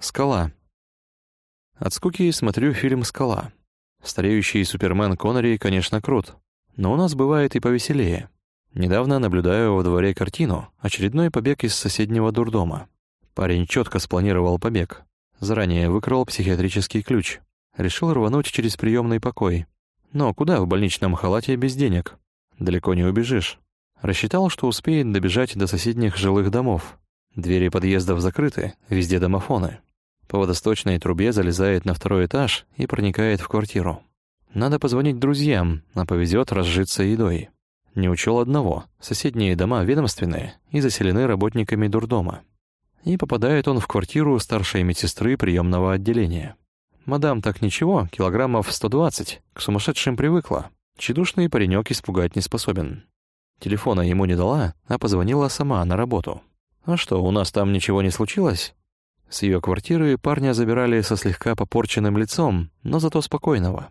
Скала. От скуки смотрю фильм «Скала». Стареющий супермен Коннери, конечно, крут. Но у нас бывает и повеселее. Недавно наблюдаю во дворе картину «Очередной побег из соседнего дурдома». Парень четко спланировал побег. Заранее выкрал психиатрический ключ. Решил рвануть через приемный покой. Но куда в больничном халате без денег? Далеко не убежишь. Рассчитал, что успеет добежать до соседних жилых домов. Двери подъездов закрыты, везде домофоны. По водосточной трубе залезает на второй этаж и проникает в квартиру. Надо позвонить друзьям, а повезет разжиться едой. Не учел одного. Соседние дома ведомственные и заселены работниками дурдома. И попадает он в квартиру старшей медсестры приемного отделения. Мадам так ничего, килограммов 120, к сумасшедшим привыкла. Чедушный паренек испугать не способен. Телефона ему не дала, а позвонила сама на работу. А что, у нас там ничего не случилось? С ее квартиры парня забирали со слегка попорченным лицом, но зато спокойного.